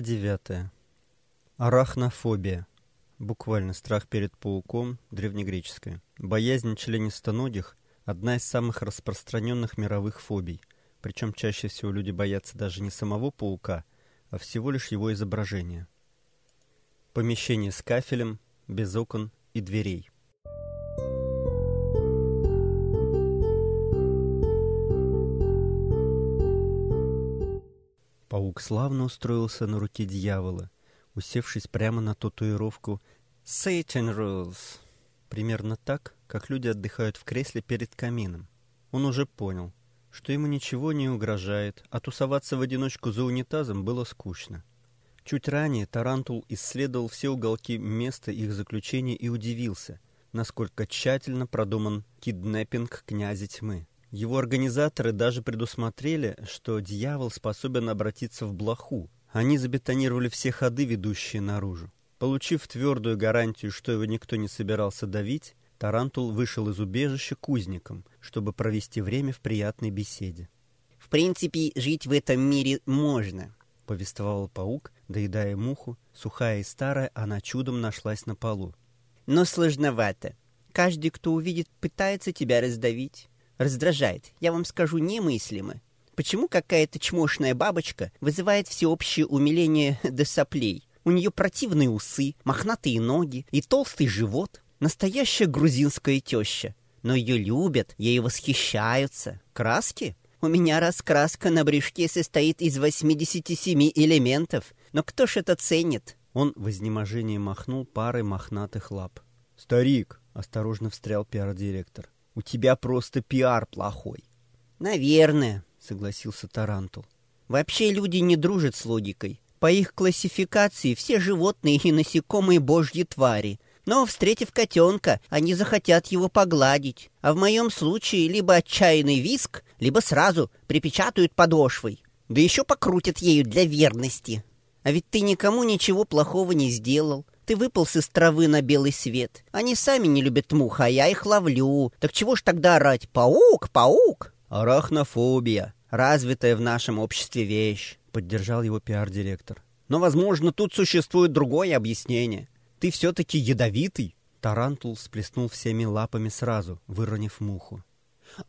Глава 9. Арахнофобия. Буквально страх перед пауком, древнегреческое. Боязнь членистоногих – одна из самых распространенных мировых фобий. Причем чаще всего люди боятся даже не самого паука, а всего лишь его изображения. Помещение с кафелем, без окон и дверей. Паук славно устроился на руке дьявола, усевшись прямо на татуировку «Satan Rules». Примерно так, как люди отдыхают в кресле перед камином. Он уже понял, что ему ничего не угрожает, а тусоваться в одиночку за унитазом было скучно. Чуть ранее Тарантул исследовал все уголки места их заключения и удивился, насколько тщательно продуман киднеппинг князя тьмы. Его организаторы даже предусмотрели, что дьявол способен обратиться в блоху. Они забетонировали все ходы, ведущие наружу. Получив твердую гарантию, что его никто не собирался давить, Тарантул вышел из убежища к узникам, чтобы провести время в приятной беседе. «В принципе, жить в этом мире можно», — повествовал паук, доедая муху. Сухая и старая, она чудом нашлась на полу. «Но сложновато. Каждый, кто увидит, пытается тебя раздавить раздражает, я вам скажу, немыслимо. Почему какая-то чмошная бабочка вызывает всеобщее умиление до соплей? У нее противные усы, мохнатые ноги и толстый живот. Настоящая грузинская теща. Но ее любят, ей восхищаются. Краски? У меня раскраска на брюшке состоит из 87 элементов. Но кто ж это ценит? Он в изнеможении махнул парой мохнатых лап. «Старик!» — осторожно встрял пиар-директор. У тебя просто пиар плохой. Наверное, согласился Тарантул. Вообще люди не дружат с логикой. По их классификации все животные и насекомые божьи твари. Но, встретив котенка, они захотят его погладить. А в моем случае либо отчаянный виск, либо сразу припечатают подошвой. Да еще покрутят ею для верности. А ведь ты никому ничего плохого не сделал. Ты выполз из травы на белый свет. Они сами не любят мух, а я их ловлю. Так чего ж тогда орать? Паук, паук! Арахнофобия. Развитая в нашем обществе вещь, поддержал его пиар-директор. Но, возможно, тут существует другое объяснение. Ты все-таки ядовитый? Тарантул всплеснул всеми лапами сразу, выронив муху.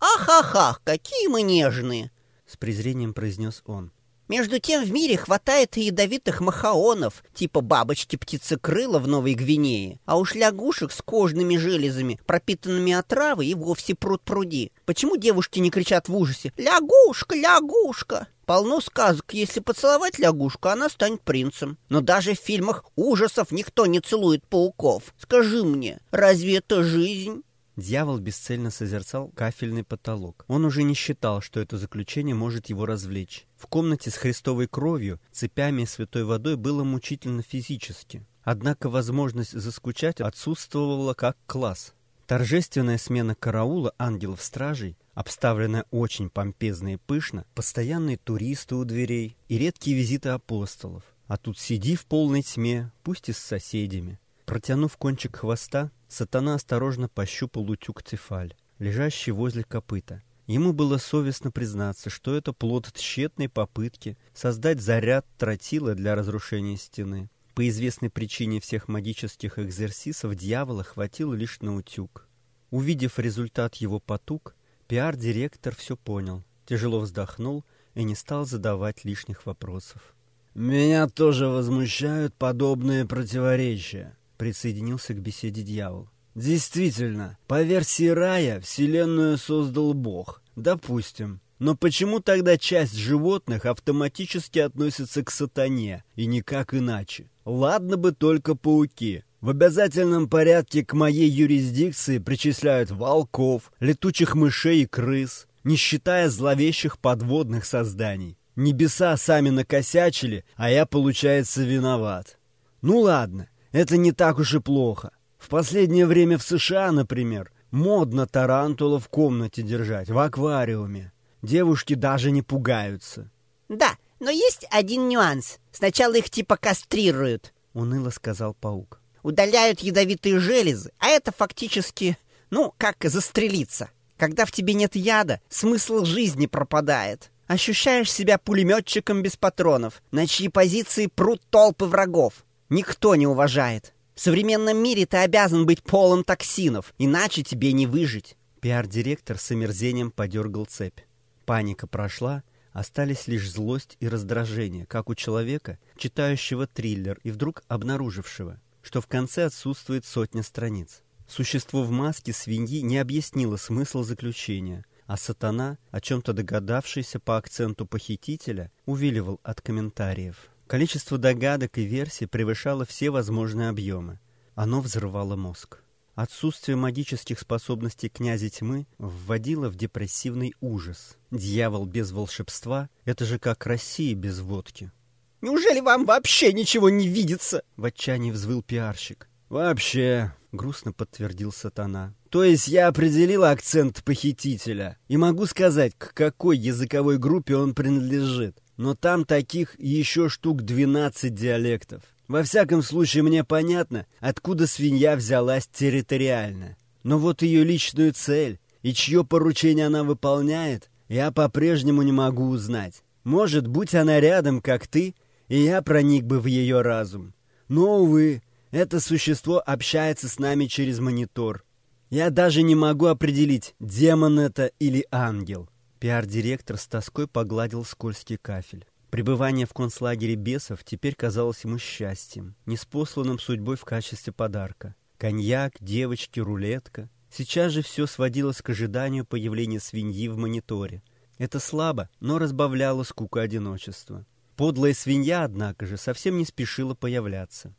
«Ах-ах-ах, какие мы нежные!» — с презрением произнес он. Между тем в мире хватает и ядовитых махаонов, типа бабочки-птицекрыла в Новой Гвинее, а уж лягушек с кожными железами, пропитанными отравой, и вовсе пруд-пруди. Почему девушки не кричат в ужасе «Лягушка, лягушка»? Полно сказок, если поцеловать лягушку, она станет принцем. Но даже в фильмах ужасов никто не целует пауков. Скажи мне, разве это жизнь? Дьявол бесцельно созерцал кафельный потолок. Он уже не считал, что это заключение может его развлечь. В комнате с христовой кровью, цепями и святой водой было мучительно физически. Однако возможность заскучать отсутствовала как класс. Торжественная смена караула ангелов-стражей, обставленная очень помпезно и пышно, постоянные туристы у дверей и редкие визиты апостолов. А тут сиди в полной тьме, пусть и с соседями. Протянув кончик хвоста, сатана осторожно пощупал утюг Цефаль, лежащий возле копыта. Ему было совестно признаться, что это плод тщетной попытки создать заряд тротила для разрушения стены. По известной причине всех магических экзерсисов дьявола хватило лишь на утюг. Увидев результат его потуг, пиар-директор все понял, тяжело вздохнул и не стал задавать лишних вопросов. «Меня тоже возмущают подобные противоречия», присоединился к беседе дьявол. Действительно, по версии рая Вселенную создал Бог. Допустим. Но почему тогда часть животных автоматически относится к сатане, и никак иначе? Ладно бы только пауки. В обязательном порядке к моей юрисдикции причисляют волков, летучих мышей и крыс, не считая зловещих подводных созданий. Небеса сами накосячили, а я, получается, виноват. Ну ладно, это не так уж и плохо. В последнее время в США, например, модно тарантула в комнате держать, в аквариуме. Девушки даже не пугаются. Да, но есть один нюанс. Сначала их типа кастрируют, уныло сказал паук. Удаляют ядовитые железы, а это фактически, ну, как застрелиться. Когда в тебе нет яда, смысл жизни пропадает. Ощущаешь себя пулеметчиком без патронов, на чьи позиции прут толпы врагов. Никто не уважает. В современном мире ты обязан быть полон токсинов, иначе тебе не выжить. Пиар-директор с омерзением подергал цепь. Паника прошла, остались лишь злость и раздражение, как у человека, читающего триллер и вдруг обнаружившего, что в конце отсутствует сотня страниц. Существо в маске свиньи не объяснило смысл заключения, а сатана, о чем-то догадавшийся по акценту похитителя, увиливал от комментариев. Количество догадок и версий превышало все возможные объемы. Оно взрывало мозг. Отсутствие магических способностей князя тьмы вводило в депрессивный ужас. Дьявол без волшебства — это же как Россия без водки. «Неужели вам вообще ничего не видится?» — в отчаянии взвыл пиарщик. «Вообще», — грустно подтвердил сатана. «То есть я определил акцент похитителя и могу сказать, к какой языковой группе он принадлежит. Но там таких еще штук 12 диалектов. Во всяком случае, мне понятно, откуда свинья взялась территориально. Но вот ее личную цель и чье поручение она выполняет, я по-прежнему не могу узнать. Может, будь она рядом, как ты, и я проник бы в ее разум. Но, увы, это существо общается с нами через монитор. Я даже не могу определить, демон это или ангел. Пиар-директор с тоской погладил скользкий кафель. Пребывание в концлагере бесов теперь казалось ему счастьем, неспосланным судьбой в качестве подарка. Коньяк, девочки, рулетка. Сейчас же все сводилось к ожиданию появления свиньи в мониторе. Это слабо, но разбавляло скуку одиночества. Подлая свинья, однако же, совсем не спешила появляться.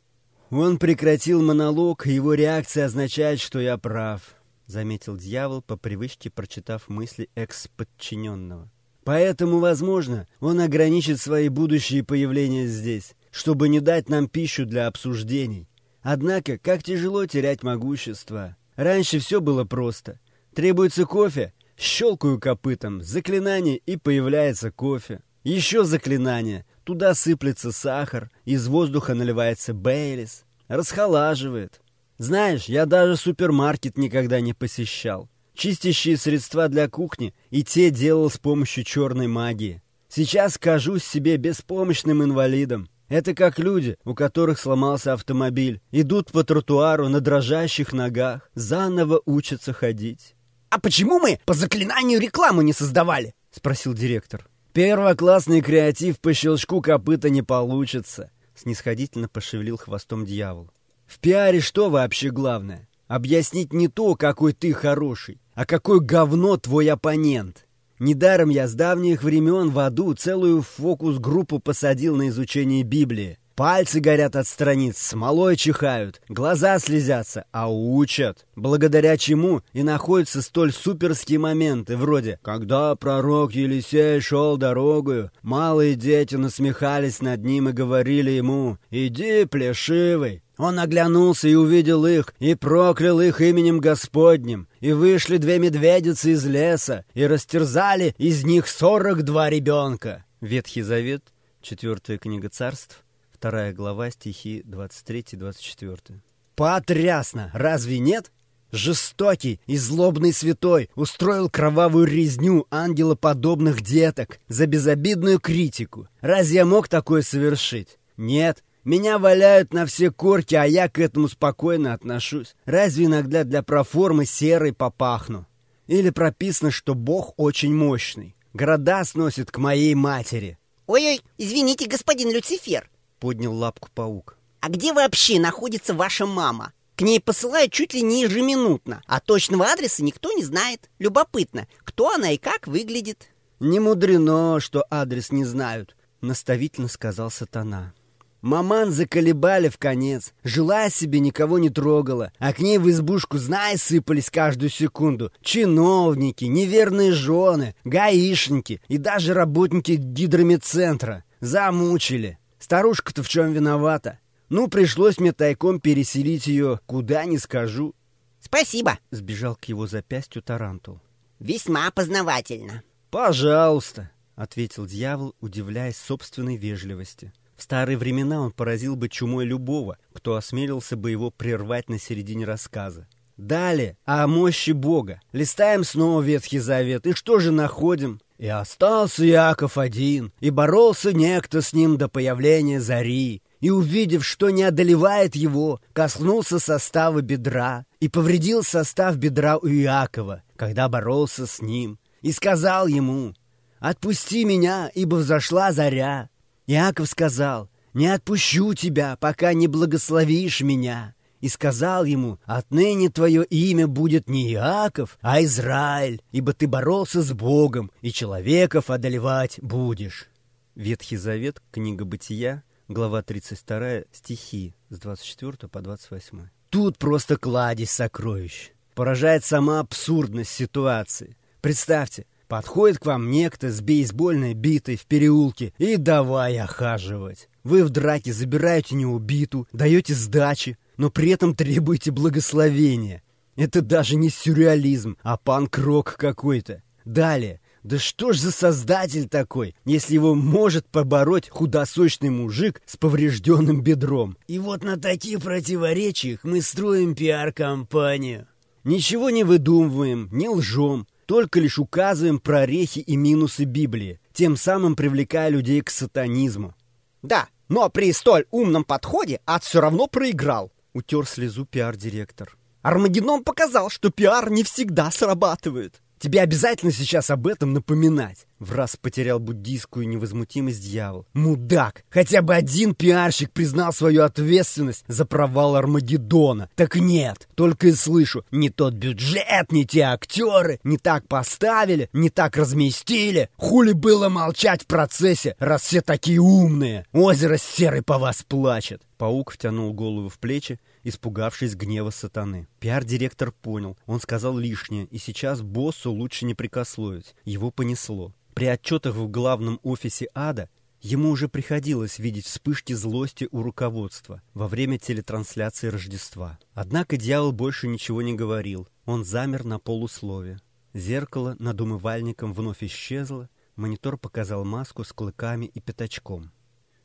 «Он прекратил монолог, и его реакция означает, что я прав», — заметил дьявол, по привычке прочитав мысли экс-подчиненного. Поэтому, возможно, он ограничит свои будущие появления здесь, чтобы не дать нам пищу для обсуждений. Однако, как тяжело терять могущество. Раньше все было просто. Требуется кофе, щелкаю копытом, заклинание и появляется кофе. Еще заклинание, туда сыплется сахар, из воздуха наливается бейлис, расхолаживает. Знаешь, я даже супермаркет никогда не посещал. Чистящие средства для кухни и те делал с помощью черной магии. Сейчас кажусь себе беспомощным инвалидом. Это как люди, у которых сломался автомобиль, идут по тротуару на дрожащих ногах, заново учатся ходить. «А почему мы по заклинанию рекламу не создавали?» — спросил директор. «Первоклассный креатив по щелчку копыта не получится», — снисходительно пошевелил хвостом дьявол. «В пиаре что вообще главное? Объяснить не то, какой ты хороший, а какое говно твой оппонент. Недаром я с давних времен в аду целую фокус-группу посадил на изучение Библии. Пальцы горят от страниц, смолой чихают, глаза слезятся, а учат. Благодаря чему и находятся столь суперские моменты, вроде «Когда пророк Елисей шел дорогою, малые дети насмехались над ним и говорили ему «Иди, плешивый, он оглянулся и увидел их, и проклял их именем Господним. И вышли две медведицы из леса, и растерзали из них сорок два ребенка. Ветхий Завет, четвертая книга царств, вторая глава, стихи 23-24. Потрясно! Разве нет? Жестокий и злобный святой устроил кровавую резню ангелоподобных деток за безобидную критику. Разве я мог такое совершить? Нет, меня валяют на все корки, а я к этому спокойно отношусь. Разве иногда для проформы серой попахну? Или прописано, что Бог очень мощный. Города сносит к моей матери. «Ой-ой, извините, господин Люцифер!» — поднял лапку паук. «А где вообще находится ваша мама? К ней посылают чуть ли не ежеминутно, а точного адреса никто не знает. Любопытно, кто она и как выглядит?» «Не мудрено, что адрес не знают», — наставительно сказал сатана. Маман заколебали в конец. Жила себе, никого не трогала. А к ней в избушку, знай, сыпались каждую секунду. Чиновники, неверные жены, гаишники и даже работники гидромедцентра. Замучили. Старушка-то в чем виновата? Ну, пришлось мне тайком переселить ее, куда не скажу. «Спасибо!» — сбежал к его запястью Тарантул. «Весьма познавательно». «Пожалуйста!» — ответил дьявол, удивляясь собственной вежливости. В старые времена он поразил бы чумой любого, кто осмелился бы его прервать на середине рассказа. Далее, о мощи Бога. Листаем снова Ветхий Завет. И что же находим? И остался Иаков один, и боролся некто с ним до появления зари, и, увидев, что не одолевает его, коснулся состава бедра и повредил состав бедра у Иакова, когда боролся с ним, и сказал ему, «Отпусти меня, ибо взошла заря». Иаков сказал, «Не отпущу тебя, пока не благословишь меня» и сказал ему, «Отныне твое имя будет не Иаков, а Израиль, ибо ты боролся с Богом, и человеков одолевать будешь». Ветхий Завет, книга Бытия, глава 32, стихи с 24 по 28. Тут просто кладезь сокровищ. Поражает сама абсурдность ситуации. Представьте, подходит к вам некто с бейсбольной битой в переулке и давай охаживать. Вы в драке забираете неубиту, даете сдачи, но при этом требуете благословения. Это даже не сюрреализм, а панк-рок какой-то. Далее. Да что ж за создатель такой, если его может побороть худосочный мужик с поврежденным бедром? И вот на таких противоречиях мы строим пиар-компанию. Ничего не выдумываем, не лжем, только лишь указываем прорехи и минусы Библии, тем самым привлекая людей к сатанизму. Да, но при столь умном подходе ад все равно проиграл. Утер слезу пиар-директор. Армагеддон показал, что пиар не всегда срабатывает. Тебе обязательно сейчас об этом напоминать. В раз потерял буддийскую невозмутимость дьявол. Мудак! Хотя бы один пиарщик признал свою ответственность за провал Армагеддона. Так нет, только и слышу. Не тот бюджет, не те актеры, не так поставили, не так разместили. Хули было молчать в процессе, раз все такие умные. Озеро серый по вас плачет. Паук втянул голову в плечи, испугавшись гнева сатаны. Пиар-директор понял, он сказал лишнее, и сейчас боссу лучше не прикословить. Его понесло. При отчетах в главном офисе ада ему уже приходилось видеть вспышки злости у руководства во время телетрансляции Рождества. Однако дьявол больше ничего не говорил. Он замер на полуслове. Зеркало над умывальником вновь исчезло, монитор показал маску с клыками и пятачком.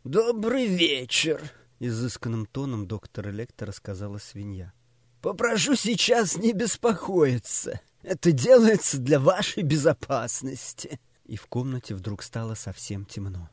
«Добрый вечер!» — изысканным тоном доктор Электора сказала свинья. «Попрошу сейчас не беспокоиться. Это делается для вашей безопасности» и в комнате вдруг стало совсем темно.